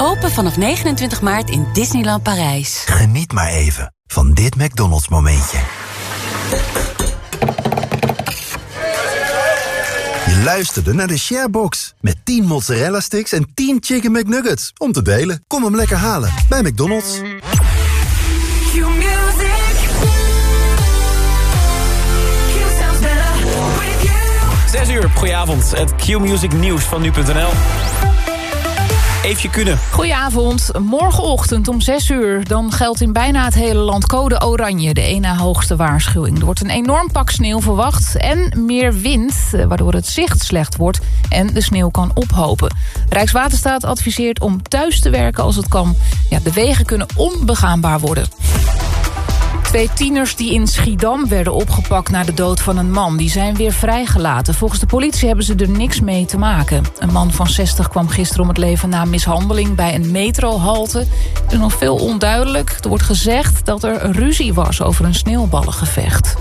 Open vanaf 29 maart in Disneyland Parijs. Geniet maar even van dit McDonald's momentje. Je luisterde naar de Sharebox. Met 10 mozzarella sticks en 10 chicken McNuggets. Om te delen. Kom hem lekker halen bij McDonald's. Zes uur, goedenavond. Het Q-Music nieuws van nu.nl. Even kunnen. Goedenavond. Morgenochtend om 6 uur. Dan geldt in bijna het hele land code oranje. De ene hoogste waarschuwing. Er wordt een enorm pak sneeuw verwacht. En meer wind, eh, waardoor het zicht slecht wordt. En de sneeuw kan ophopen. Rijkswaterstaat adviseert om thuis te werken als het kan. Ja, de wegen kunnen onbegaanbaar worden. Twee tieners die in Schiedam werden opgepakt na de dood van een man... die zijn weer vrijgelaten. Volgens de politie hebben ze er niks mee te maken. Een man van 60 kwam gisteren om het leven na mishandeling... bij een metrohalte. Er is nog veel onduidelijk. Er wordt gezegd dat er ruzie was over een sneeuwballengevecht.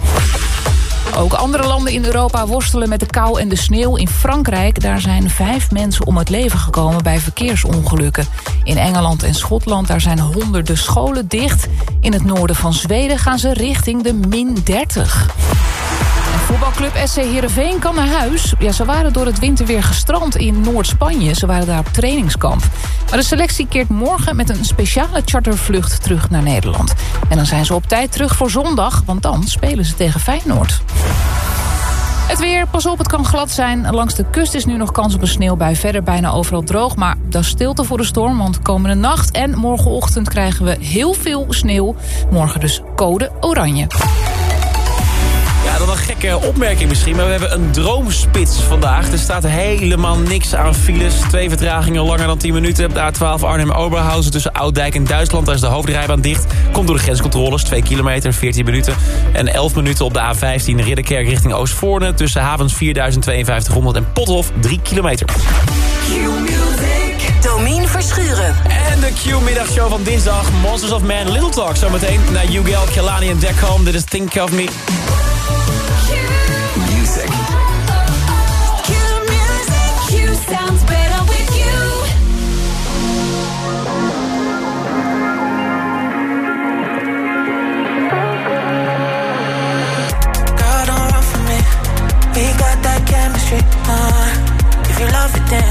Ook andere landen in Europa worstelen met de kou en de sneeuw. In Frankrijk daar zijn vijf mensen om het leven gekomen bij verkeersongelukken. In Engeland en Schotland daar zijn honderden scholen dicht. In het noorden van Zweden gaan ze richting de min 30. Voetbalclub SC Heerenveen kan naar huis. Ja, ze waren door het winterweer gestrand in Noord-Spanje. Ze waren daar op trainingskamp. Maar de selectie keert morgen met een speciale chartervlucht terug naar Nederland. En dan zijn ze op tijd terug voor zondag, want dan spelen ze tegen Feyenoord. Het weer, pas op, het kan glad zijn. Langs de kust is nu nog kans op een sneeuwbui. Verder bijna overal droog, maar is stilte voor de storm. Want komende nacht en morgenochtend krijgen we heel veel sneeuw. Morgen dus code oranje. Een gekke opmerking misschien, maar we hebben een droomspits vandaag. Er staat helemaal niks aan files. Twee vertragingen langer dan 10 minuten. Op de A12 Arnhem-Oberhausen tussen Ouddijk en Duitsland. Daar is de hoofdrijbaan dicht. Komt door de grenscontroles, 2 kilometer, 14 minuten. En 11 minuten op de A15 Ridderkerk richting Oostvoorne... tussen havens 4552 en Pothof, 3 kilometer. Domien Verschuren. En de Q-middagshow van dinsdag. Monsters of Man, Little Talk. Zometeen naar Ugel, Kelani en Deckham. Dit is Think of Me. You love it, then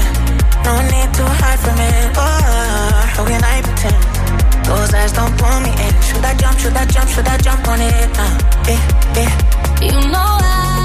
no need to hide from it. Oh, how can I pretend? Those eyes don't pull me in. Should I jump? Should I jump? Should I jump on it? Uh, eh, eh. You know I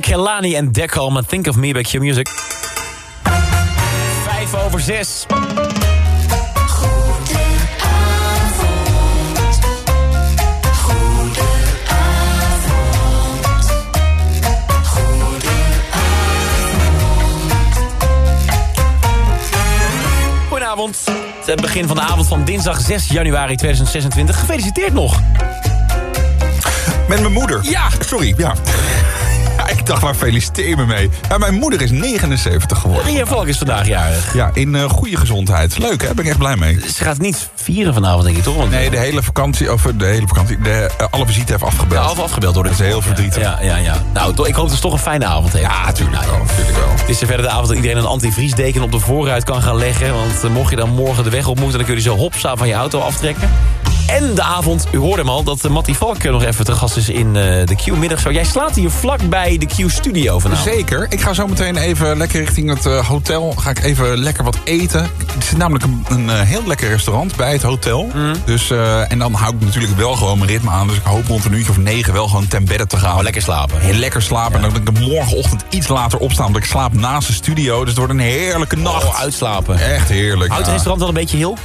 Kelani en en Think of Me bij Q Music. Vijf over zes. Goedenavond. Het begin van de avond van dinsdag 6 januari 2026. Gefeliciteerd nog. Met mijn moeder. Ja. Sorry, ja. Ja, Ik dacht, waar feliciteer me mee? Ja, mijn moeder is 79 geworden. Ria Valk is vandaag jarig. Ja, in eh, goede gezondheid. Leuk, hè? Ben ik echt blij mee. Ze gaat niet vieren vanavond, denk ik, toch? Want Nee, de hele vakantie, of de hele vakantie, de, eh, alle visite heeft afgebeld. Ja, half afgebeld door de Dat is heel verdrietig. Ja, ja, ja. Nou, ik hoop dat ze toch een fijne avond heeft. Ja, natuurlijk Nou, wel, natuurlijk wel. Het is verder de avond dat iedereen een antivriesdeken op de voorruit kan gaan leggen. Want eh, mocht je dan morgen de weg op moeten... dan kun je zo hopsa van je auto aftrekken. En de avond, u hoorde hem al, dat uh, Mattie Valk eh, nog even te gast is in eh, de Q-middagshow. Jij slaat hier vlak bij de Q-studio vanavond. Zeker. Ik ga zo meteen even lekker richting het eh, hotel. Ga ik even lekker wat eten. Er zit namelijk een, een eh, heel lekker restaurant bij het hotel. Mhm. Dus, eh, en dan hou ik natuurlijk wel gewoon mijn ritme aan. Dus ik hoop rond een uurtje of negen wel gewoon ten bedde te gaan. Oh, lekker slapen. Heel lekker slapen. En dan kan ik morgenochtend iets later opstaan. Want ik slaap naast de studio. Dus het wordt een heerlijke nacht. Oh, uitslapen. Echt heerlijk. Houdt het ja. restaurant wel een beetje heel?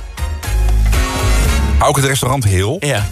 Ik het restaurant heel? Ja.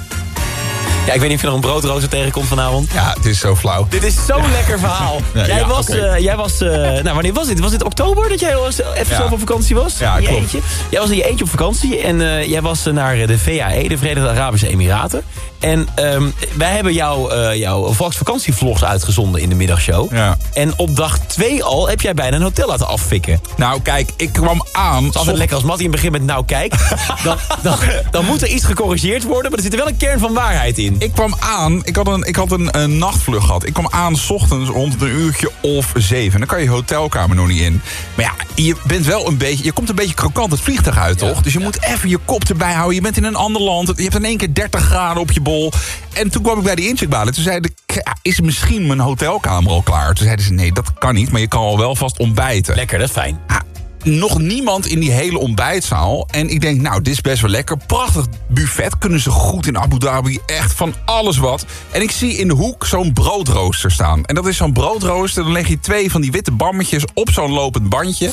Ja, ik weet niet of je nog een broodrooster tegenkomt vanavond. Ja, het is zo flauw. Dit is zo'n lekker verhaal. Ja, jij, ja, was, oké. eh, jij was... eh, nou, wanneer was dit? Was dit oktober dat jij eens even zo op vakantie was? Ja, je klopt. Eentje? Jij was in je eentje op vakantie en eh, jij was eh, naar de VAE, de Verenigde Arabische Emiraten. En ehm, wij hebben jou, eh jouw vakantievlogs uitgezonden in de middagshow. Ja. En op dag 2 al heb jij bijna een hotel laten afvikken. Het Nou, kijk, ik kwam aan. is altijd lekker als Mattie in het begin met nou kijk. Dan, dan, dan moet er iets gecorrigeerd worden, maar er zit er wel een kern van waarheid in. Ik kwam aan, ik had, een, ik had een, een nachtvlucht gehad. Ik kwam aan s ochtends rond een uurtje of zeven. Dan kan je hotelkamer nog niet in. Maar ja, je bent wel een beetje, je komt een beetje krokant het vliegtuig uit, toch? Dus je moet even je kop erbij houden. Je bent in een ander land. Je hebt in één keer 30 graden op je En toen kwam ik bij de incheckbalie. Toen zeiden ze, ja, is misschien mijn hotelkamer al klaar? Toen zeiden ze, nee, dat kan niet. Maar je kan al wel vast ontbijten. Lekker, dat is fijn. Ah, nog niemand in die hele ontbijtzaal. En ik denk, nou, dit is best wel lekker. Prachtig buffet. Kunnen ze goed in Abu Dhabi. Echt van alles wat. En ik zie in de hoek zo'n broodrooster staan. En dat is zo'n broodrooster. Dan leg je twee van die witte bammetjes op zo'n lopend bandje.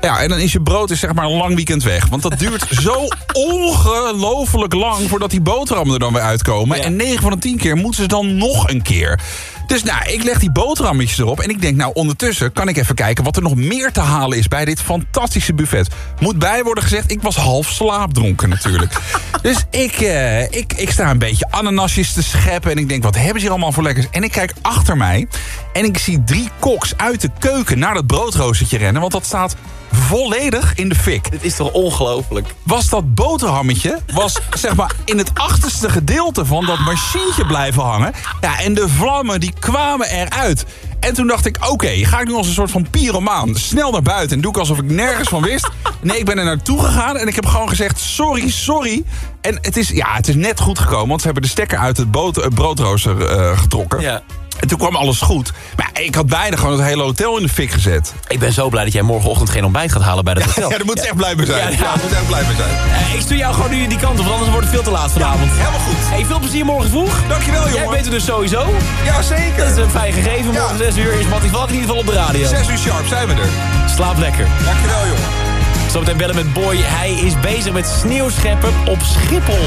Ja, en dan is je brood is zeg maar een lang weekend weg. Want dat duurt zo ongelooflijk lang... voordat die boterhammen er dan weer uitkomen. Ja. En 9 van de 10 keer moeten ze dan nog een keer. Dus nou, ik leg die boterhammetjes erop. En ik denk, nou, ondertussen kan ik even kijken... wat er nog meer te halen is bij dit fantastische buffet. Moet bij worden gezegd, ik was half slaapdronken natuurlijk. dus ik, eh, ik, ik sta een beetje ananasjes te scheppen. En ik denk, wat hebben ze hier allemaal voor lekkers? En ik kijk achter mij. En ik zie drie koks uit de keuken naar dat broodroostertje rennen. Want dat staat volledig in de fik Dit is toch ongelooflijk? was dat boterhammetje... was zeg maar in het achterste gedeelte van dat machientje blijven hangen. Ja, en de vlammen die kwamen eruit. En toen dacht ik, oké, ga ik nu als een soort van pyromaan... snel naar buiten en doe ik alsof ik nergens van wist. Nee, ik ben er naartoe gegaan en ik heb gewoon gezegd... sorry, sorry. En het is, ja, het is net goed gekomen... want ze hebben de stekker uit het eh, broodrooster eh, getrokken. Ja. En toen kwam alles goed. Maar ik had bijna gewoon het hele hotel in de fik gezet. Ik ben zo blij dat jij morgenochtend geen ontbijt gaat halen bij dat hotel. Ja, daar moet ze echt blij mee zijn. Ja, Ja, ja. daar moet echt blij mee zijn. Eh, ik stuur jou gewoon nu die kant op, want anders wordt het veel te laat vanavond. Helemaal goed. Hey, veel plezier morgen vroeg. Dankjewel, Jij jongen. bent er dus sowieso. Ja, zeker. Dat is een fijn gegeven. Morgen Ja. 6 uur is Mattie Valk in ieder geval op de radio. Zes uur sharp zijn we er. Slaap lekker. Dankjewel, jongen. Zometeen bellen met Boy. Hij is bezig met sneeuwscheppen op Schiphol.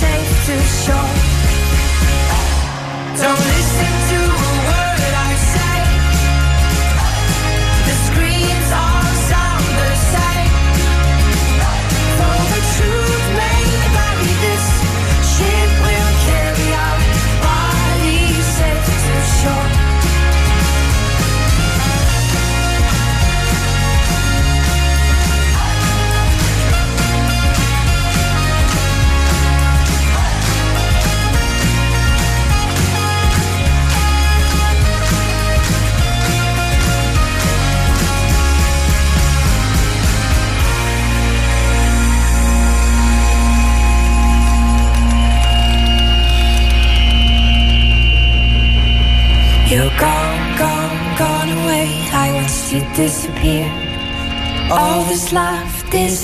safe to shore. Don't listen to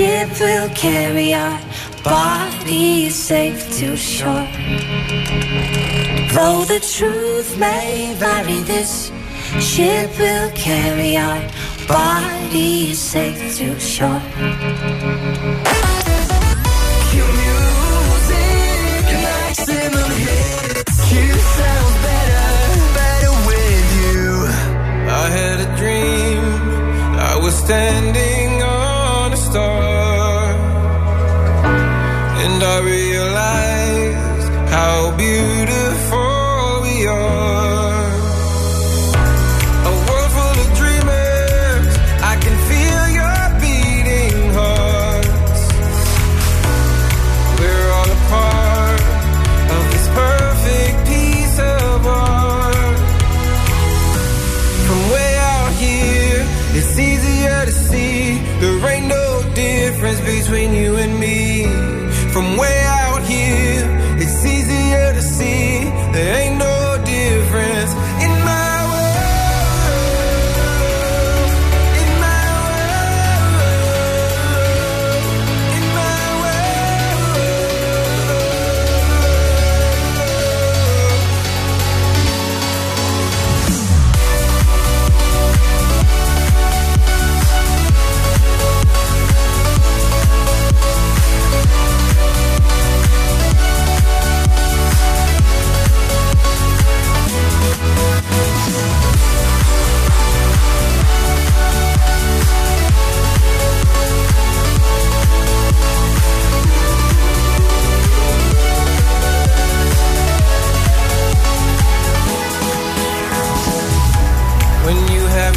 Ship will carry our bodies safe to shore. Though the truth may vary, this ship will carry our bodies safe to shore. I had a dream. I was standing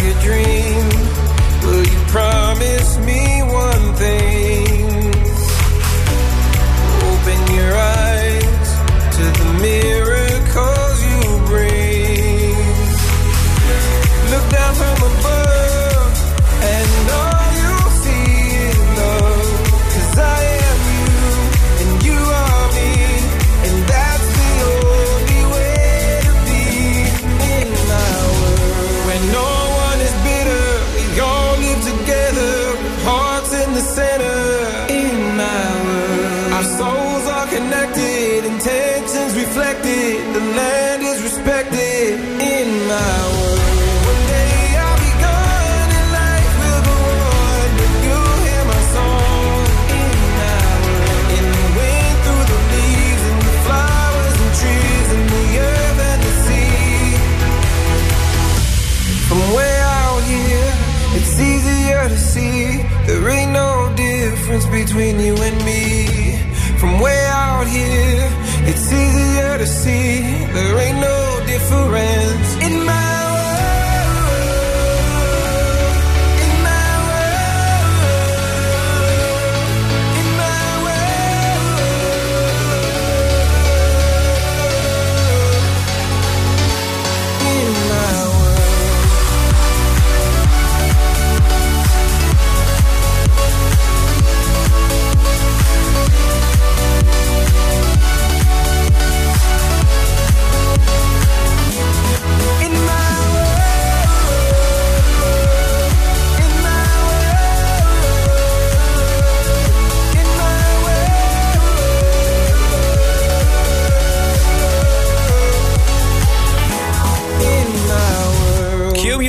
your dream,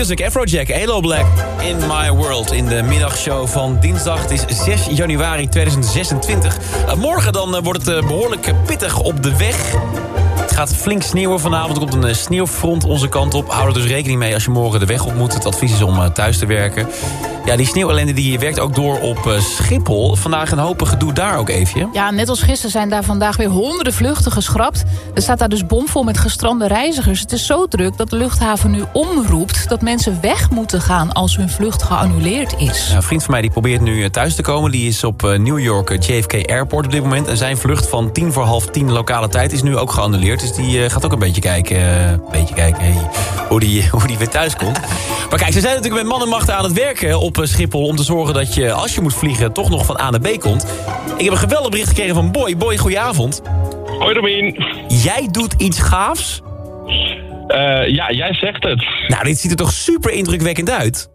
Music, Afrojack, Halo Black, In My World. In de middagshow van dinsdag. Het is 6 januari 2026. Uh, morgen dan uh, wordt het uh, behoorlijk pittig op de weg. Het gaat flink sneeuwen vanavond. Er komt een sneeuwfront onze kant op. Hou er dus rekening mee als je morgen de weg op moet. Het advies is om thuis te werken. Ja, die sneeuwellende die werkt ook door op uh, Schiphol. Vandaag een hoop gedoe daar ook even. Ja, net als gisteren zijn daar vandaag weer honderden vluchten geschrapt. Er staat daar dus bomvol met gestrande reizigers. Het is zo druk dat de luchthaven nu omroept... dat mensen weg moeten gaan als hun vlucht geannuleerd is. Ja, een vriend van mij die probeert nu thuis te komen. Die is op uh, New York JFK Airport op dit moment. En zijn vlucht van tien voor half tien lokale tijd is nu ook geannuleerd. Dus die uh, gaat ook een beetje kijken, een beetje kijken hey, hoe, die, hoe die weer thuis komt. maar kijk, ze zijn natuurlijk met man en macht aan het werken op Schiphol... om te zorgen dat je, als je moet vliegen, toch nog van A naar B komt. Ik heb een geweldig bericht gekregen van Boy. Boy, goedenavond. Hoi Domien. Jij doet iets gaafs? Uh, ja, jij zegt het. Nou, dit ziet er toch super indrukwekkend uit?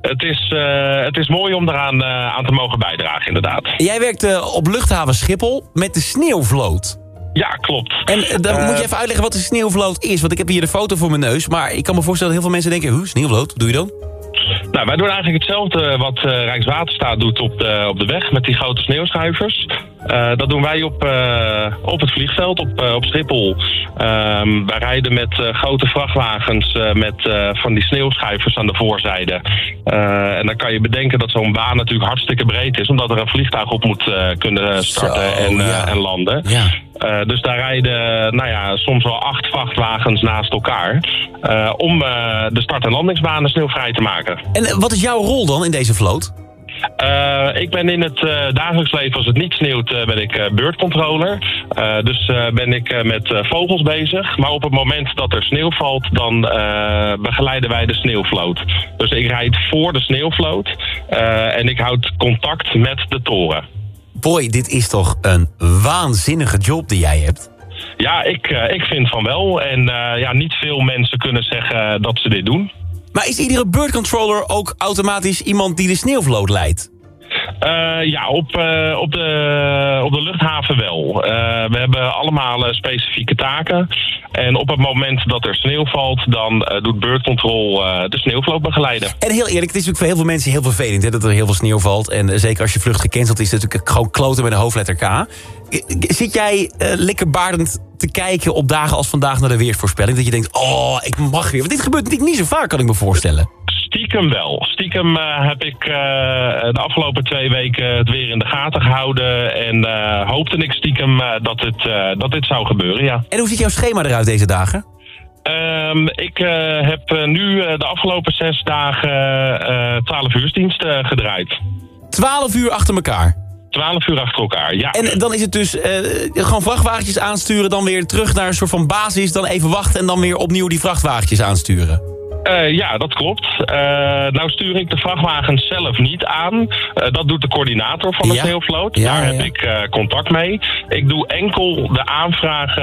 Het is, uh, het is mooi om eraan uh, aan te mogen bijdragen, inderdaad. Jij werkt op luchthaven Schiphol met de sneeuwvloot. Ja, klopt. En dan moet je even uitleggen wat de sneeuwvloot is. Want ik heb hier de foto voor mijn neus. Maar ik kan me voorstellen dat heel veel mensen denken... Hoe, sneeuwvloot, wat doe je dan? Nou, wij doen eigenlijk hetzelfde wat uh, Rijkswaterstaat doet op de, op de weg met die grote sneeuwschuivers. Uh, dat doen wij op, uh, op het vliegveld, op, op Schiphol. Um, wij rijden met grote vrachtwagens met van die sneeuwschuivers aan de voorzijde. en dan kan je bedenken dat zo'n baan natuurlijk hartstikke breed is, omdat er een vliegtuig op moet kunnen starten Zo, en, ja. en landen. Ja. Dus daar rijden nou ja, soms wel acht vrachtwagens naast elkaar. Om de start- en landingsbanen sneeuwvrij te maken. En wat is jouw rol dan in deze vloot? Ik ben in het dagelijks leven, als het niet sneeuwt, ben ik beurtcontroller. dus ben ik met vogels bezig. Maar op het moment dat er sneeuw valt, dan begeleiden wij de sneeuwvloot. Dus ik rijd voor de sneeuwvloot en ik houd contact met de toren. Boy, dit is toch een waanzinnige job die jij hebt? Ja, ik, ik vind van wel. En uh, ja, niet veel mensen kunnen zeggen dat ze dit doen. Maar is iedere birdcontroller ook automatisch iemand die de sneeuwvloot leidt? Uh, ja, op, op, de, op de luchthaven wel. we hebben allemaal specifieke taken. En op het moment dat er sneeuw valt, dan doet Bird Control de sneeuwvloot begeleiden. En heel eerlijk, het is natuurlijk voor heel veel mensen heel vervelend hè, dat er heel veel sneeuw valt. En zeker als je vlucht gecanceld is, is het natuurlijk gewoon kloten met een hoofdletter K. Zit jij likkerbaardend te kijken op dagen als vandaag naar de weersvoorspelling? Dat je denkt, oh, ik mag weer. Want dit gebeurt niet, niet zo vaak, kan ik me voorstellen. Stiekem wel. Stiekem uh, heb ik uh, de afgelopen twee weken het weer in de gaten gehouden. En uh, hoopte ik stiekem dat, het, dat dit zou gebeuren, ja. En hoe ziet jouw schema eruit deze dagen? Um, ik heb nu de afgelopen zes dagen 12 uursdiensten gedraaid. 12 uur achter elkaar? 12 uur achter elkaar, ja. En dan is het dus uh, gewoon vrachtwagentjes aansturen... dan weer terug naar een soort van basis, dan even wachten... en dan weer opnieuw die vrachtwagentjes aansturen? Uh, ja, dat klopt. Uh, nou stuur ik de vrachtwagens zelf niet aan. Uh, dat doet de coördinator van de ja. sneeuwvloot. Ja, Daar ja. heb ik contact mee. Ik doe enkel de aanvragen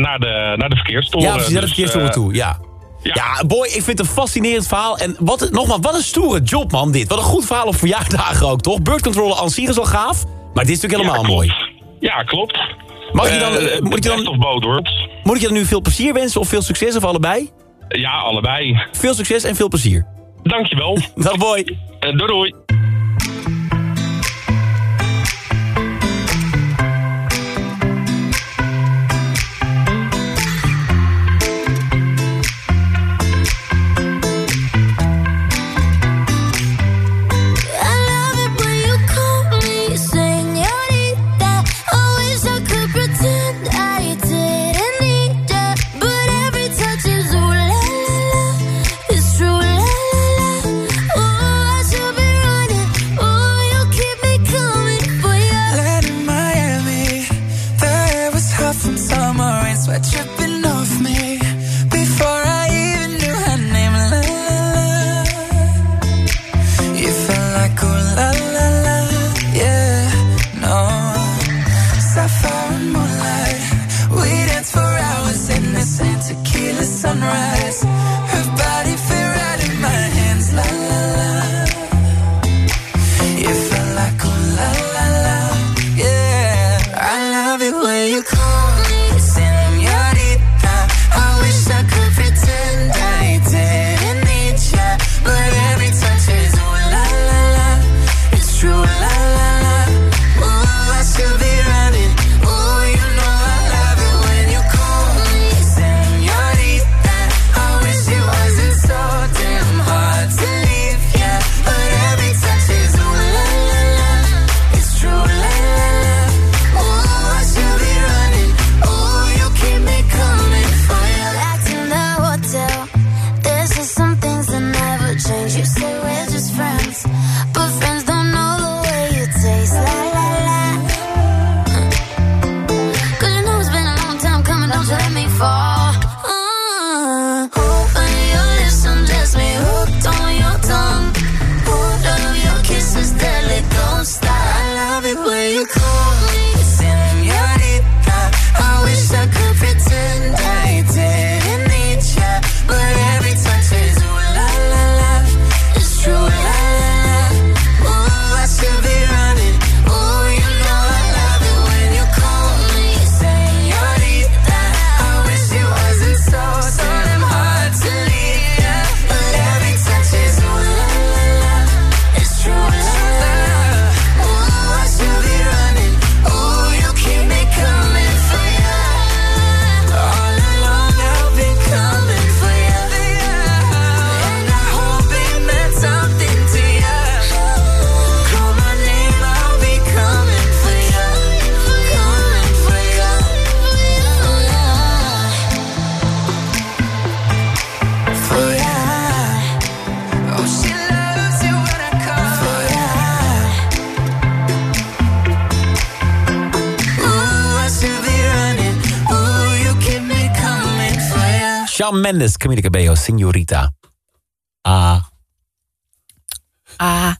naar, de, naar de verkeerstoren. Ja, precies, naar de Dus, verkeerstoren toe, ja. Ja. ja. boy, ik vind het een fascinerend verhaal. En wat, nogmaals, wat een stoere job, man, dit. Wat een goed verhaal op verjaardagen ook, toch? Bird Controller aan zich is al gaaf. Maar dit is natuurlijk helemaal ja, mooi. Ja, klopt. Mag je dan, uh, moet, je dan, moet ik je dan nu veel plezier wensen of veel succes of allebei? Ja, allebei. Veel succes en veel plezier. Dankjewel. Dag boy. Uh, doei doei. Mendes, Camila Cabello, Signorita. Ah. Ah.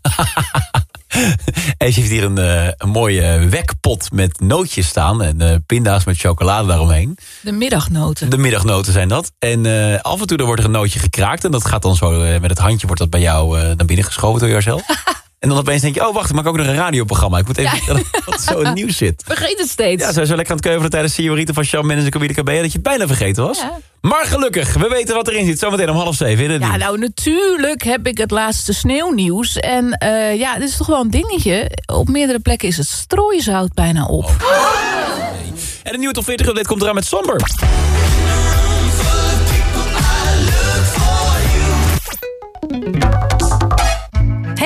En ze heeft hier een, eh, een mooie wekpot met nootjes staan. En eh, pinda's met chocolade daaromheen. De middagnoten. De middagnoten zijn dat. En eh, af en toe dan wordt er een nootje gekraakt. En dat gaat dan zo eh, met het handje wordt dat bij jou eh, naar binnen geschoven door jezelf. en dan opeens denk je, oh wacht, ik maak ook nog een radioprogramma. Ik moet even wat zo in het nieuws zit. Vergeet het steeds. Ja, zo, zo lekker aan het keuvelen tijdens Signorita van Shawn Mendes en Camila Cabello... dat je het bijna vergeten was. Ja. Maar gelukkig, we weten wat erin zit. Zometeen om half zeven. in het Ja, nieuws. nou natuurlijk heb ik het laatste sneeuwnieuws. En eh, ja, dit is toch wel een dingetje. Op meerdere plekken is het strooizout bijna op. En de nieuwe top 40 update komt eraan met Somber.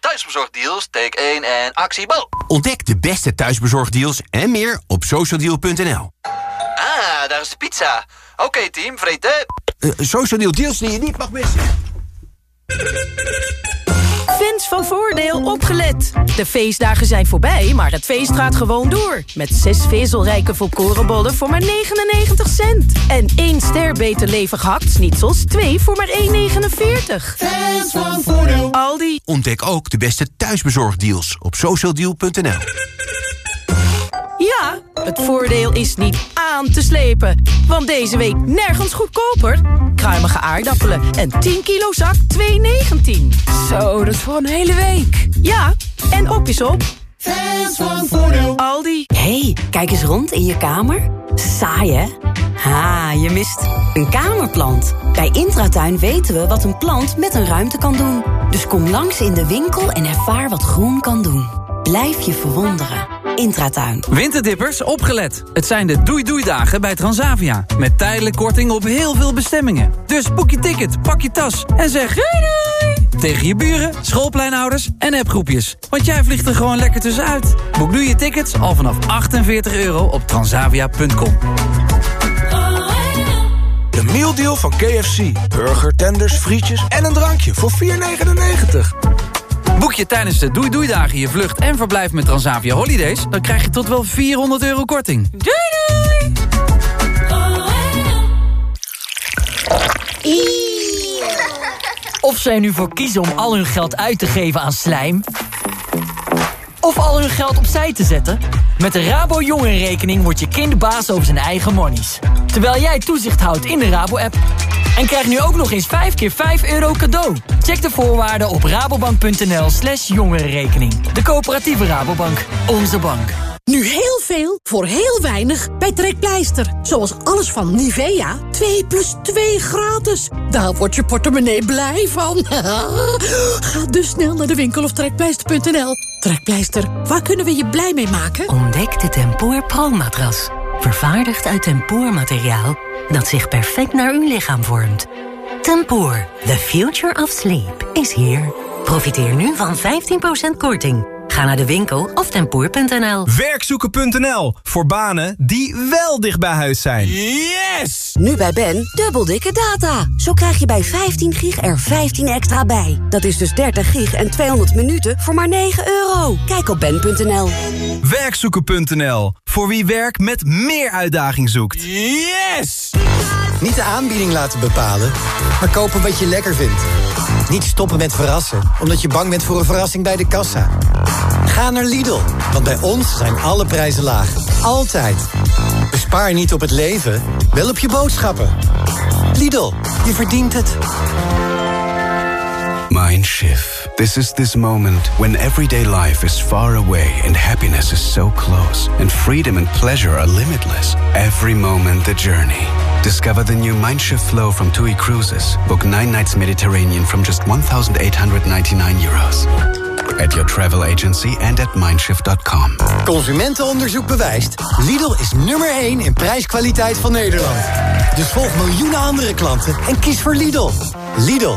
Thuisbezorgdeals, take 1 en actie, bo. Ontdek de beste thuisbezorgdeals en meer op socialdeal.nl. Ah, daar is de pizza. Oké team, vreten. Eh, socialdeal deals die je niet mag missen. Fans van Voordeel opgelet. De feestdagen zijn voorbij, maar het feest gaat gewoon door. Met zes vezelrijke volkorenbollen voor maar 99 cent. En één ster beter levig hakt-snitsels, twee voor maar 1,49. Fans van Voordeel. Aldi. Ontdek ook de beste thuisbezorgdeals op socialdeal.nl. Ja, het voordeel is niet aan te slepen. Want deze week nergens goedkoper. Kruimige aardappelen en 10 kilo zak 2,19. Zo, dat is voor een hele week. Ja, en op is op. Fans van Voordeel. Aldi. hey, kijk eens rond in je kamer. Saai, hè? Ha, je mist een kamerplant. Bij Intratuin weten we wat een plant met een ruimte kan doen. Dus kom langs in de winkel en ervaar wat groen kan doen. Blijf je verwonderen. Intratuin. Winterdippers, opgelet. Het zijn de doei-doei-dagen bij Transavia. Met tijdelijk korting op heel veel bestemmingen. Dus boek je ticket, pak je tas en zeg doei doei! Tegen je buren, schoolpleinouders en appgroepjes. Want jij vliegt er gewoon lekker tussenuit. Boek nu je tickets al vanaf 48 euro op transavia.com. De mealdeal van KFC. Burger, tenders, frietjes en een drankje voor 4,99. Boek je tijdens de doei-doei-dagen je vlucht en verblijf met Transavia Holidays... dan krijg je tot wel 400 euro korting. Doei doei! Of zij nu voor kiezen om al hun geld uit te geven aan slijm... of al hun geld opzij te zetten... met de Rabo Jongerenrekening wordt je kind baas over zijn eigen monies. Terwijl jij toezicht houdt in de Rabo-app. En krijg nu ook nog eens 5 keer 5 euro cadeau. Check de voorwaarden op rabobank.nl slash jongerenrekening. De coöperatieve Rabobank. Onze bank. Nu heel veel voor heel weinig bij Trekpleister. Zoals alles van Nivea. 2 plus 2 gratis. Daar wordt je portemonnee blij van. Ga dus snel naar de winkel of trekpleister.nl. Trekpleister, waar kunnen we je blij mee maken? Ontdek de Tempoor Pro-matras. Vervaardigd uit tempoormateriaal dat zich perfect naar uw lichaam vormt. Tempoor, the future of sleep, is here. Profiteer nu van 15% korting. Ga naar de winkel of tempoor.nl. Werkzoeken.nl voor banen die wel dicht bij huis zijn. Yes! Nu bij Ben, dubbel dikke data. Zo krijg je bij 15 gig er 15 extra bij. Dat is dus 30 gig en 200 minuten voor maar 9 euro. Kijk op ben.nl. Werkzoeken.nl voor wie werk met meer uitdaging zoekt. Yes! Niet de aanbieding laten bepalen, maar kopen wat je lekker vindt. Niet stoppen met verrassen, omdat je bang bent voor een verrassing bij de kassa. Ga naar Lidl, want bij ons zijn alle prijzen laag. Altijd. Bespaar niet op het leven, wel op je boodschappen. Lidl, je verdient het. Mindshift. This is this moment when everyday life is far away and happiness is so close, and freedom and pleasure are limitless. Every moment the journey. Discover the new Mindshift flow from TUI Cruises. Book nine nights Mediterranean from just 1,899 euros. at your travel agency and at mindshift.com. Consumentenonderzoek bewijst. Lidl is nummer 1 in prijskwaliteit van Nederland. Dus volg miljoenen andere klanten en kies voor Lidl. Lidl,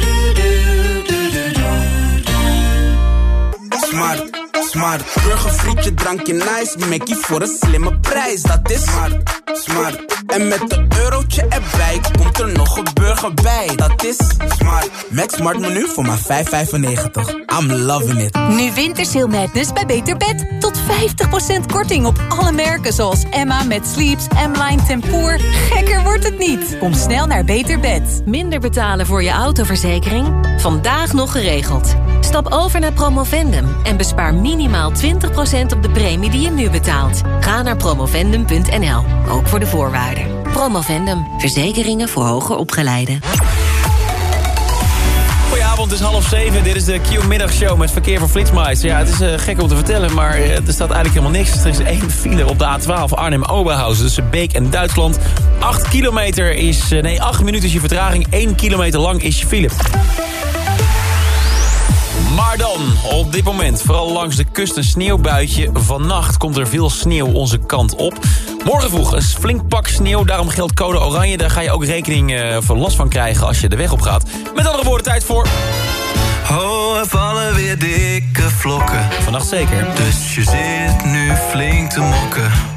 Smart, smart. Burger, frietje, drankje, nice. Mackie voor een slimme prijs, dat is smart, smart. En met een eurotje erbij komt er nog een burger bij, dat is smart. Max Smart menu voor maar 5,95. I'm loving it. Nu Wintersail Madness bij Beter Bed. Tot 50% korting op alle merken zoals Emma met Sleeps, M-Line Tempoor. Gekker wordt het niet. Kom snel naar Beter Bed. Minder betalen voor je autoverzekering? Vandaag nog geregeld. Stap over naar Promovendum en bespaar minimaal 20% op de premie die je nu betaalt. Ga naar promovendum.nl, ook voor de voorwaarden. Promovendum, verzekeringen voor hoger opgeleiden. Goedenavond, het is half zeven. Dit is de Q-middagshow met verkeer van Flitsmeister. Ja, het is eh, gek om te vertellen, maar eh, er staat eigenlijk helemaal niks. Er is één file op de A12 Arnhem-Oberhausen tussen Beek en Duitsland. 8 kilometer is... eh, nee, 8 minuten is je vertraging. 1 kilometer lang is je file. Maar dan, op dit moment, vooral langs de kust een sneeuwbuitje. Vannacht komt er veel sneeuw onze kant op. Morgen vroeg een flink pak sneeuw, daarom geldt code oranje. Daar ga je ook rekening eh, voor last van krijgen als je de weg op gaat. Met andere woorden, tijd voor... Oh, er vallen weer dikke vlokken. Vannacht zeker. Dus je zit nu flink te mokken.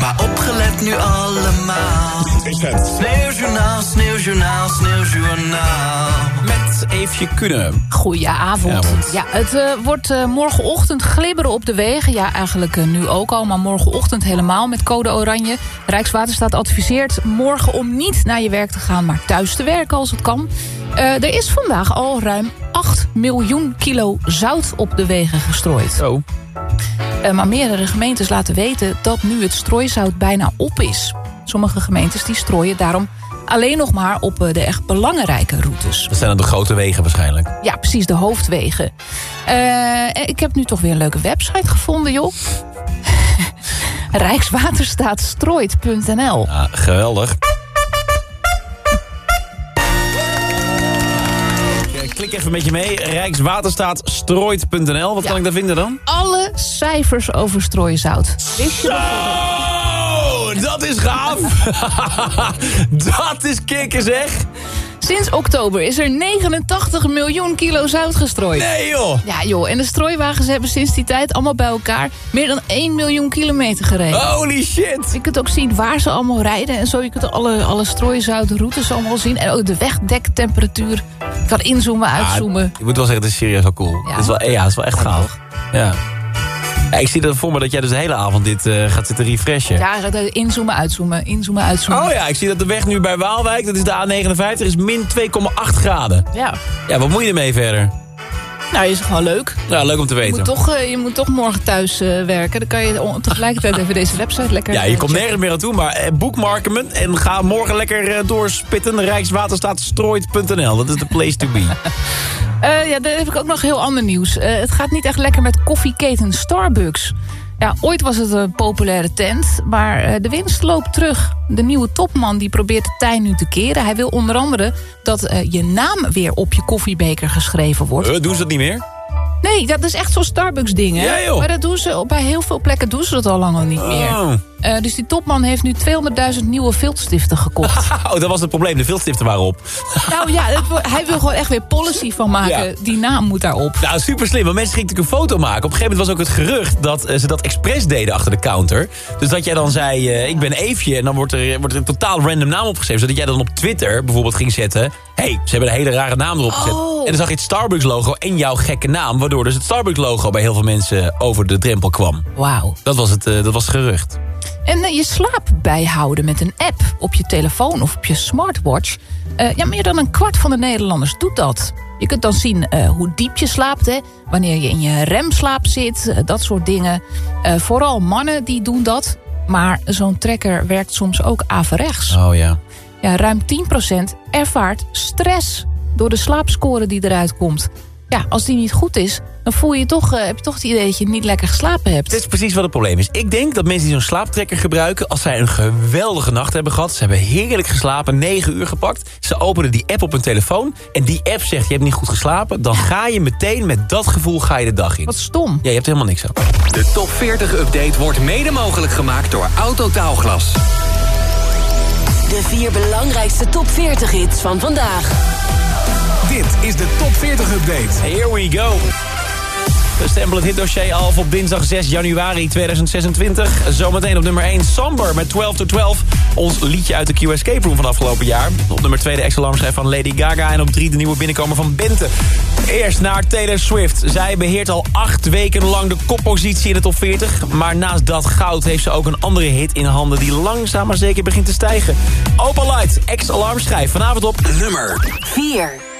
Maar opgelet nu allemaal. Is het? Sneeuwjournaal, sneeuwjournaal, sneeuwjournaal. Met Eefje Kunnen. Goedenavond. Ja, het eh, wordt eh, morgenochtend glibberen op de wegen. Ja, eigenlijk eh, nu ook al, maar morgenochtend helemaal met code oranje. Rijkswaterstaat adviseert morgen om niet naar je werk te gaan... maar thuis te werken als het kan. Eh, er is vandaag al ruim 8 miljoen kilo zout op de wegen gestrooid. Zo. Eh, maar meerdere gemeentes laten weten dat nu het strooizout bijna op is. Sommige gemeentes die strooien daarom alleen nog maar op eh, de echt belangrijke routes. Dat zijn dan de grote wegen waarschijnlijk. Ja, precies, de hoofdwegen. Eh, ik heb nu toch weer een leuke website gevonden, joh. Rijkswaterstaatstrooit.nl Ja, geweldig. Klik even met je mee. Rijkswaterstaatstrooit.nl. Wat kan ik daar vinden dan? Alle cijfers over strooizout. Wist je dat? Dat is gaaf. dat is kicken zeg. Sinds oktober is er 89 miljoen kilo zout gestrooid. Nee joh. Ja joh, en de strooiwagens hebben sinds die tijd allemaal bij elkaar... meer dan 1 miljoen kilometer gereden. Holy shit. Je kunt ook zien waar ze allemaal rijden en zo. Je kunt alle, alle strooizoutroutes allemaal zien. En ook de wegdektemperatuur. Je kan inzoomen, uitzoomen. Je moet wel zeggen, het is serieus wel cool. Ja. Het is wel, ja, het is wel echt gaaf. Ja. ja. Ik zie dat voor me dat jij dus de hele avond dit eh, gaat zitten refreshen. Ja, inzoomen, uitzoomen, inzoomen, uitzoomen. Oh ja, ik zie dat de weg nu bij Waalwijk, dat is de A59, is min 2,8 graden. Ja. Ja, wat moet je ermee verder? Nou, is gewoon leuk. Ja, leuk om te Je weten. moet, toch, eh, je moet toch morgen thuis eh, werken. Dan kan je tegelijkertijd even deze website lekker... Ja, je eh, komt nergens meer aan toe, maar boekmarken en ga morgen lekker doorspitten. Rijkswaterstaatstrooit.nl, dat is de place to be. Ja, dan heb ik ook nog heel ander nieuws. Het gaat niet echt lekker met koffieketen Starbucks. Ja, ooit was het een populaire tent, maar eh, de winst loopt terug. De nieuwe topman die probeert de tij nu te keren. Hij wil onder andere dat eh, je naam weer op je koffiebeker geschreven wordt. Eh, doen ze dat niet meer? Nee, dat is echt zo'n Starbucks-ding, hè? Ja, joh. Maar dat doen ze, op- bij heel veel plekken doen ze dat al lang al niet meer. Oh. Eh, dus die topman heeft nu 200.000 nieuwe viltstiften gekocht. Oh, dat was het probleem. De viltstiften waren op. nou ja, hij wil gewoon echt weer policy van maken. Ja. Die naam moet daarop. Nou, super slim. Want mensen gingen natuurlijk een foto maken. Op een gegeven moment was ook het gerucht dat eh, ze dat expres deden achter de counter. Dus dat jij dan zei, eh, ik ben Eefje. En dan wordt er, wordt er een totaal random naam opgeschreven. Zodat jij dan op Twitter bijvoorbeeld ging zetten... hey, ze hebben een hele rare naam erop gezet. Oh. En dan zag je het Starbucks logo en jouw gekke naam. Waardoor dus het Starbucks logo bij heel veel mensen over de drempel kwam. Wauw. Dat was het, dat was het gerucht. En eh, je slaap bijhouden met een app op je telefoon of op je smartwatch. Eh, ja, meer dan een kwart van de Nederlanders doet dat. Je kunt dan zien eh, hoe diep je slaapt, hè? wanneer je in je remslaap zit, dat soort dingen. Vooral mannen die doen dat. Maar zo'n trekker werkt soms ook averechts. Oh ja. Ja, ruim 10% ervaart stress door de slaapscore die eruit komt. Ja, als die niet goed is, dan voel je toch, eh, heb je toch het idee dat je niet lekker geslapen hebt. Dit is precies wat het probleem is. Ik denk dat mensen die zo'n slaaptrekker gebruiken... als zij een geweldige nacht hebben gehad... ze hebben heerlijk geslapen, 9 uur gepakt... ze openen die app op hun telefoon... en die app zegt, je hebt niet goed geslapen... dan ga je meteen met dat gevoel ga je de dag in. Wat stom. Ja, je hebt helemaal niks aan. De Top 40-update wordt mede mogelijk gemaakt door Autotaalglas. De vier belangrijkste Top 40-hits van vandaag. Dit is de Top 40-update. Here we go. We stempelen het hitdossier al op dinsdag 6 januari 2026. Zometeen op nummer 1 Samber met 12 to 12. Ons liedje uit de Q Room van afgelopen jaar. Op nummer 2 de ex-alarmschrijf van Lady Gaga. En op 3 de nieuwe binnenkomer van Bente. Eerst naar Taylor Swift. Zij beheert al acht weken lang de koppositie in de top 40. Maar naast dat goud heeft ze ook een andere hit in handen... die langzaam maar zeker begint te stijgen. Opal Light, ex-alarmschrijf vanavond op nummer 4.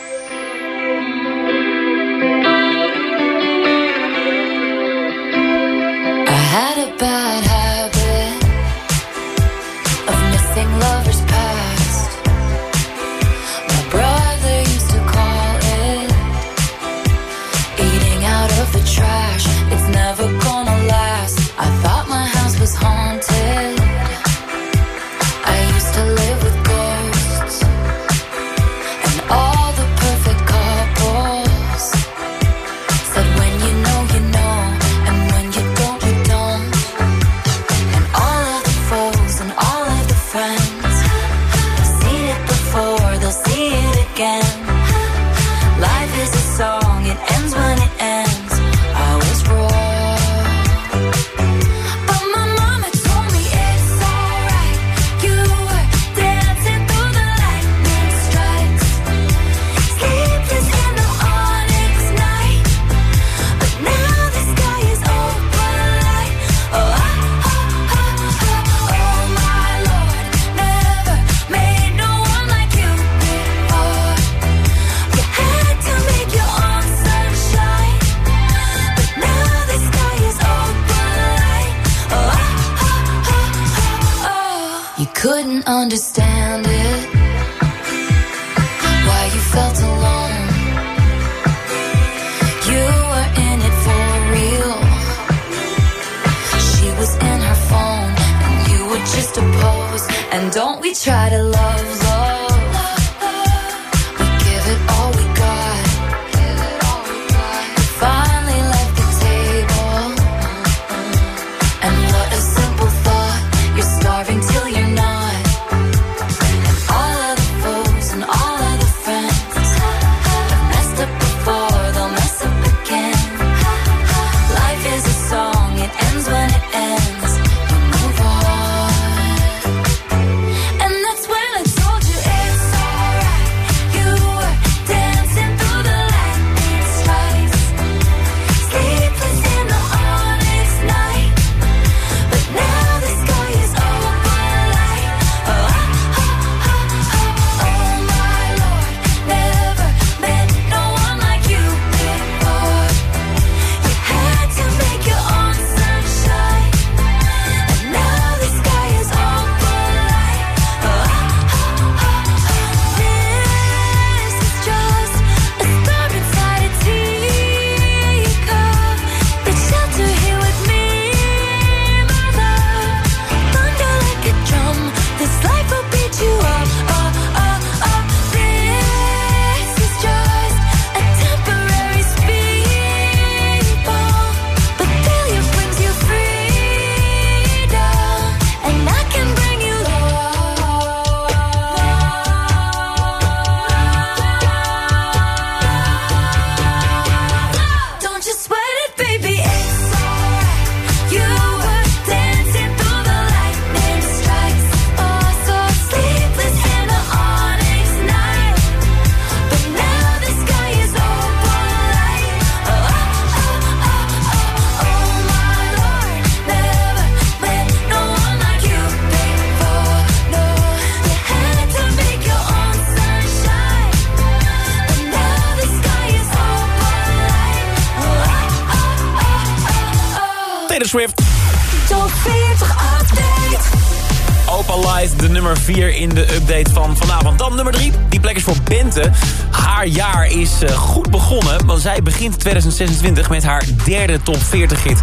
Haar jaar is uh, goed begonnen, want zij begint 2026 met haar derde top 40 hit.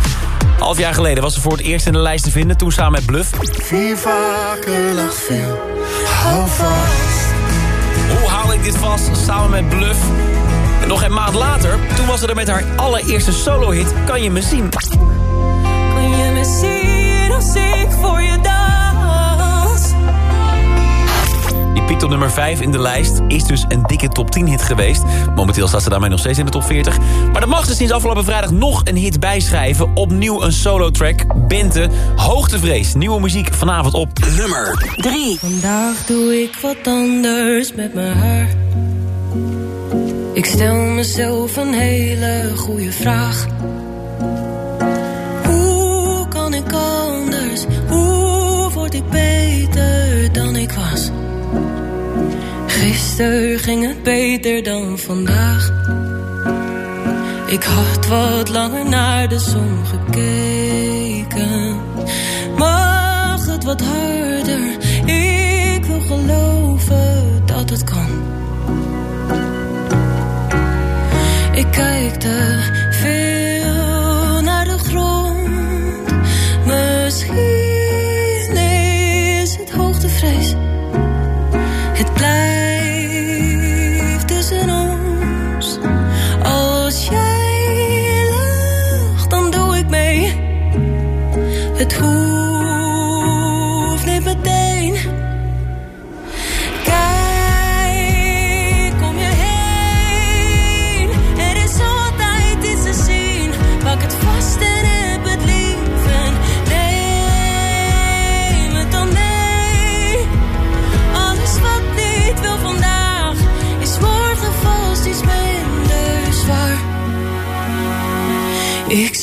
Half jaar geleden was ze voor het eerst in de lijst te vinden, toen samen met Bluff. Vier vaker lag veel, hou vast. Hoe hou ik dit vast, samen met Bluff? En nog een maand later, toen was ze er met haar allereerste solo-hit, Kan je me zien. Kan je me zien Die piekt op nummer 5 in de lijst. Is dus een dikke top 10 hit geweest. Momenteel staat ze daarmee nog steeds in de top 40. Maar er mag ze sinds afgelopen vrijdag nog een hit bijschrijven. Opnieuw een solo track. Bente, Hoogtevrees. Nieuwe muziek vanavond op nummer 3. Vandaag doe ik wat anders met mijn haar. Ik stel mezelf een hele goede vraag. Hoe kan ik anders? Hoe word ik beter dan ik was? Gisteren ging het beter dan vandaag. Ik had wat langer naar de zon gekeken. Mag het wat harder? Ik wil geloven dat het kan. Ik kijk te veel naar de grond. Misschien is het hoogtevrees.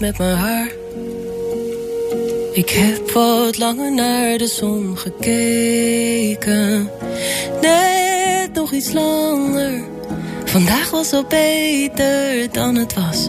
met mijn haar. Ik heb wat langer naar de zon gekeken. Net nog iets langer. Vandaag was al beter dan het was.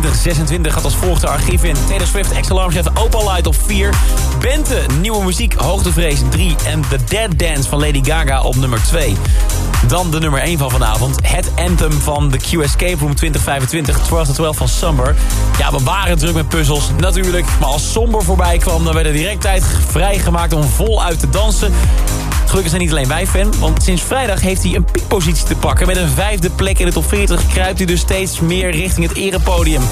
2026 gaat als volgt de archief in. Taylor Swift, Ex-Alarm zet Light op 4. Bente, nieuwe muziek, Hoogtevrees 3. En The Dead Dance van Lady Gaga op nummer 2. Dan de nummer 1 van vanavond. Het anthem van de Q Room 2025. 12 to 12 van Summer. Ja, we waren druk met puzzels, natuurlijk. Maar als Somber voorbij kwam, dan werd er direct tijd vrijgemaakt om voluit te dansen. Gelukkig zijn niet alleen wij fan, want sinds vrijdag heeft hij een piekpositie te pakken. Met een vijfde plek in de top 40 kruipt hij dus steeds meer richting het erepodium.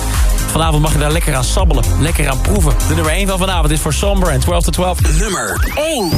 Vanavond mag je daar lekker aan sabbelen, lekker aan proeven. De nummer 1 van vanavond is voor Somber en 12 to 12. Nummer 1.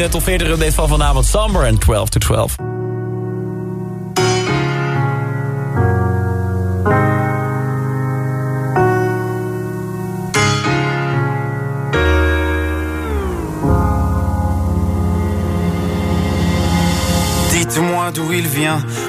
De top 40 update van vanavond. Summer en 12 to 12.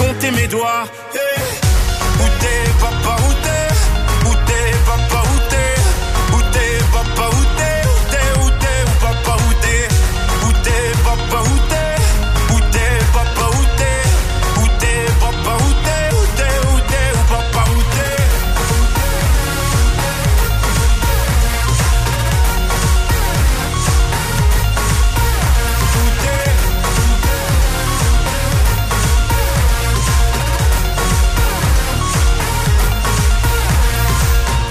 compté mes doigts. Hey. Où t'es papa,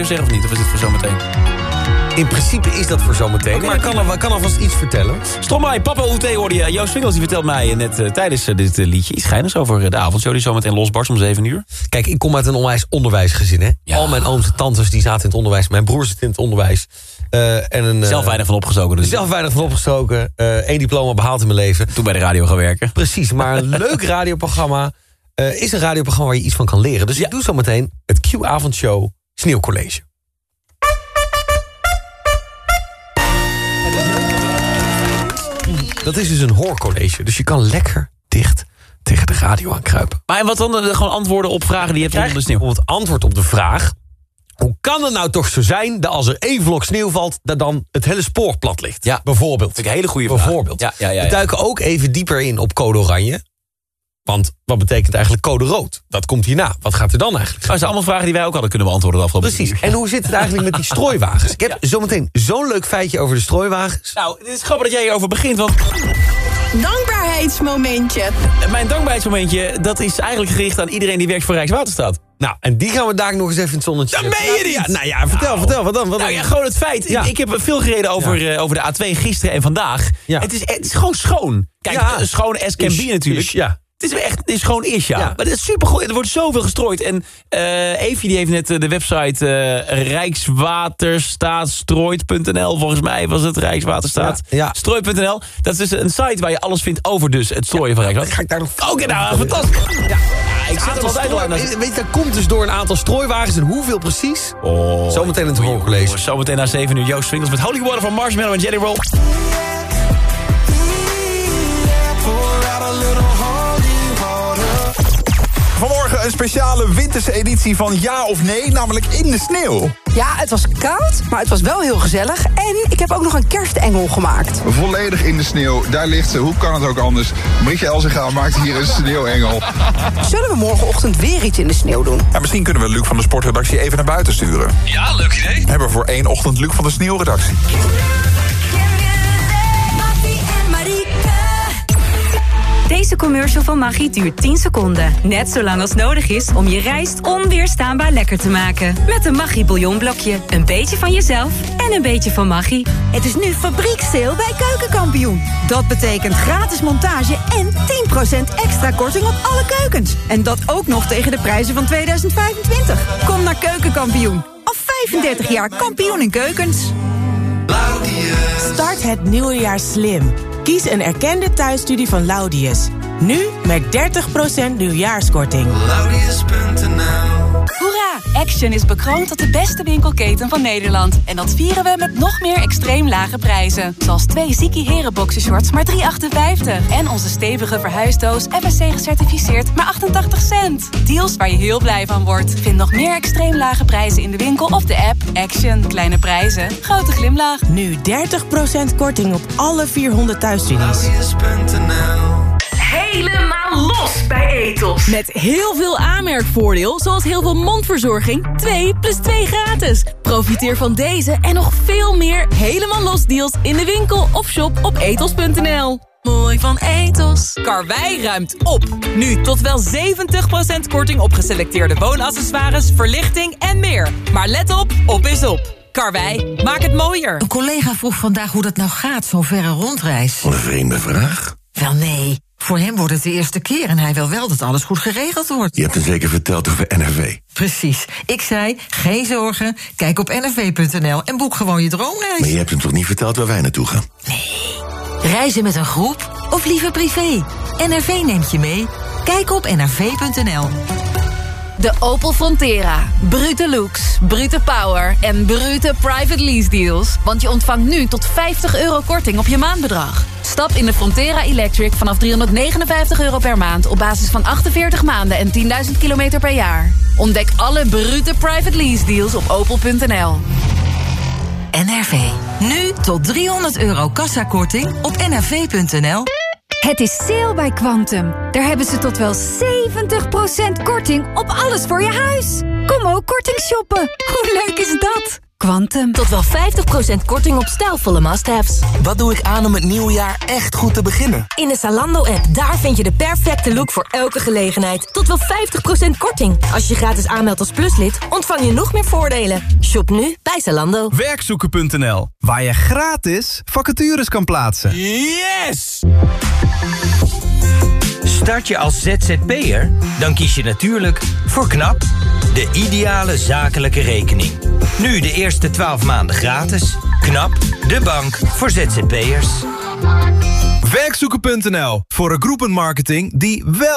Radio zeggen of niet? Of is dit voor zometeen? In principe is dat voor zometeen. maar ik kan, al, kan alvast iets vertellen. Stromae, Papa Oete hoorde je. Joost die vertelt mij net eh, tijdens eh, dit eh, liedje iets schijners over eh, de avondshow die zometeen losbarst om 7 uur. Kijk, ik kom uit een onwijs onderwijsgezin. Hè? Al mijn ooms en tantes die zaten in het onderwijs. Mijn broer zit in het onderwijs. Eh, en een, eh, Zelf weinig van opgestoken dus. Zelf weinig van opgestoken. Eén diploma behaald in mijn leven. Toen bij de radio gaan werken. Precies, maar een leuk radioprogramma eh, is een radioprogramma waar je iets van kan leren. Dus ik doe zo meteen het Q-avondshow Sneeuwcollege. Dat is dus een hoorcollege. Dus je kan lekker dicht tegen de radio aankruipen. Maar en wat dan? Eh, Gewoon antwoorden op vragen die je hebt onder de sneeuw. Bijvoorbeeld antwoord op de vraag... Hoe kan het nou toch zo zijn dat als er één vlok sneeuw valt... dat dan het hele spoor plat ligt? Ja. Bijvoorbeeld. Dat vind ik een hele goede vraag. Bijvoorbeeld. Ja, ja, ja, ja. We duiken ook even dieper in op code oranje. Want wat betekent eigenlijk code rood? Dat komt hierna. Wat gaat er dan eigenlijk? Dat zijn allemaal vragen die wij ook hadden kunnen beantwoorden de afgelopen Precies. En hoe zit het eigenlijk met die strooiwagens? Ik heb zometeen zo'n leuk feitje over de strooiwagens. Nou, het is grappig dat jij hierover begint, want Dankbaarheidsmomentje. mijn dankbaarheidsmomentje... dat is eigenlijk gericht aan iedereen die werkt voor Rijkswaterstaat. Nou, en die gaan we daar nog eens even in het zonnetje zetten. meen je? Ja, nou ja, vertel, vertel. Wat dan? Wat Nou dan? ja, gewoon het feit. Ja. Ik heb veel gereden over, eh, over de A2 gisteren en vandaag. Het, is, het is gewoon schoon. Kijk, Ja. eh, schoon as can Is- be natuurlijk. is, ja. Het is echt het is gewoon is, ja. Ja. Maar het is supergoed. Er wordt zoveel gestrooid. En eh Evie die heeft net eh, de website eh rijkswaterstaatstrooit.nl. Volgens mij was het Rijkswaterstaat. Ja, ja. Strooit.nl. Dat is dus een site waar je alles vindt over dus het strooien van Rijkswater. Ga ik daar nog... Oké, nou, fantastisch. Ja. Ik zet hem altijd al aan. Weet je, dat komt dus door een aantal strooiwagens. En hoeveel precies? Oh. Zometeen in het hoorcollege. Zometeen na 7 uur Joost Swingels met Holy Water van Marshmallow en Jelly Roll. Vanmorgen een speciale winterse editie van Ja of Nee, namelijk in de sneeuw. Ja, het was koud, maar het was wel heel gezellig. En ik heb ook nog een kerstengel gemaakt. Volledig in de sneeuw, daar ligt ze. Hoe kan het ook anders? Brigitte Elzinga maakt hier een sneeuwengel. Zullen we morgenochtend weer iets in de sneeuw doen? Ja, misschien kunnen we Luc van de sportredactie even naar buiten sturen. Ja, leuk idee. Hebben we voor één ochtend Luc van de sneeuwredactie. Deze commercial van Maggi duurt 10 seconden. Net zo lang als nodig is om je rijst onweerstaanbaar lekker te maken. Met een Maggi bouillonblokje. Een beetje van jezelf en een beetje van Maggi. Het is nu fabrieksteel bij Keukenkampioen. Dat betekent gratis montage en 10% extra korting op alle keukens. En dat ook nog tegen de prijzen van 2025. Kom naar Keukenkampioen. Al 35 jaar kampioen in keukens. Start het nieuwe jaar slim. Kies een erkende thuisstudie van Laudius. Nu met 30% nieuwjaarskorting. Hoera! Action is bekroond tot de beste winkelketen van Nederland. En dat vieren we met nog meer extreem lage prijzen. Zoals twee Ziki Heren boxershorts maar 3,58. En onze stevige verhuisdoos FSC gecertificeerd maar 88 cent. Deals waar je heel blij van wordt. Vind nog meer extreem lage prijzen in de winkel of de app. Action. Kleine prijzen. Grote glimlach. Nu 30% korting op alle 400 thuisstudies. Helemaal los bij Etos. Met heel veel aanmerkvoordeel, zoals heel veel mondverzorging. 2 plus 2 gratis. Profiteer van deze en nog veel meer helemaal los deals in de winkel of shop op etos.nl. Mooi van Etos. Karwei ruimt op. Nu tot wel 70% korting op geselecteerde woonaccessoires, verlichting en meer. Maar let op, op is op. Karwei, maak het mooier. Een collega vroeg vandaag hoe dat nou gaat, zo'n verre rondreis. Wat een vreemde vraag. Wel nee, voor hem wordt het de eerste keer en hij wil wel dat alles goed geregeld wordt. Je hebt hem zeker verteld over NRV. Precies. Ik zei, geen zorgen, kijk op nrv.nl en boek gewoon je droomreis. Maar je hebt hem toch niet verteld waar wij naartoe gaan? Reizen met een groep of liever privé? NRV neemt je mee. Kijk op nrv.nl. De Opel Frontera. Brute looks, brute power en brute private lease deals. Want je ontvangt nu tot 50 euro korting op je maandbedrag. Stap in de Frontera Electric vanaf 359 euro per maand... op basis van 48 maanden en 10.000 kilometer per jaar. Ontdek alle brute private lease deals op opel.nl. NRV. Nu tot 300 euro kassakorting op nrv.nl. Het is sale bij Quantum. Daar hebben ze tot wel 70% korting op alles voor je huis. Kom ook korting shoppen. Hoe leuk is dat? Quantum. Tot wel 50% korting op stijlvolle must-haves. Wat doe ik aan om het nieuwe jaar echt goed te beginnen? In de Zalando-app, daar vind je de perfecte look voor elke gelegenheid. Tot wel 50% korting. Als je gratis aanmeldt als pluslid, ontvang je nog meer voordelen. Shop nu bij Zalando. Werkzoeken.nl, waar je gratis vacatures kan plaatsen. Yes! Start je als ZZP'er? Dan kies je natuurlijk voor KNAP, de ideale zakelijke rekening. Nu de eerste 12 maanden gratis. KNAP, de bank voor ZZP'ers. Werkzoeken.nl, voor een groepenmarketing die wel